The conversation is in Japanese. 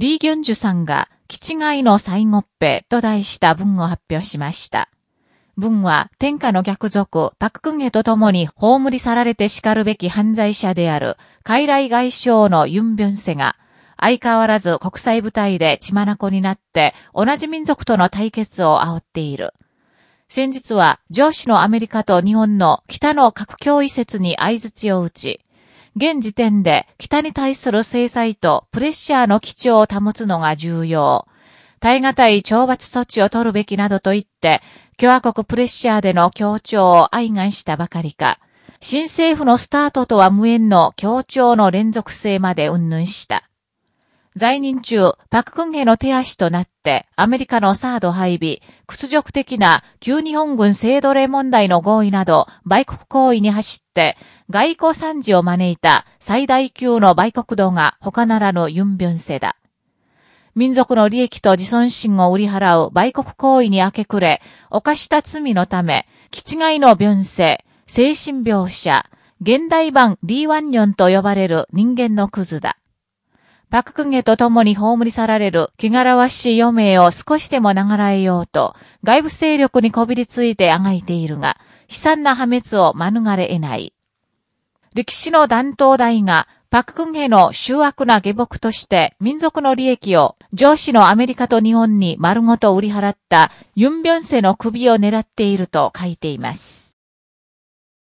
リー・ギョンジュさんが、基地外の最後っぺと題した文を発表しました。文は、天下の逆賊、パククンゲと共に葬り去られて叱るべき犯罪者である、海来外相のユン・ビョンセが、相変わらず国際舞台で血眼になって、同じ民族との対決を煽っている。先日は、上司のアメリカと日本の北の核脅威説に合図を打ち、現時点で北に対する制裁とプレッシャーの基調を保つのが重要。耐え難い懲罰措置を取るべきなどと言って、共和国プレッシャーでの協調を愛願したばかりか、新政府のスタートとは無縁の協調の連続性まで云々した。在任中、パククンヘの手足となって、アメリカのサード配備、屈辱的な旧日本軍制度令問題の合意など、売国行為に走って、外交惨事を招いた最大級の売国道が他ならぬユンビョンセだ。民族の利益と自尊心を売り払う売国行為に明け暮れ、犯した罪のため、気違いのビョンセ、精神描写、現代版リーワンニョンと呼ばれる人間のクズだ。パククゲと共に葬り去られる気柄わしい余命を少しでも流らえようと、外部勢力にこびりついてあがいているが、悲惨な破滅を免れ得ない。歴史の弾頭大が、パククンヘの醜悪な下僕として民族の利益を上司のアメリカと日本に丸ごと売り払ったユンビョンセの首を狙っていると書いています。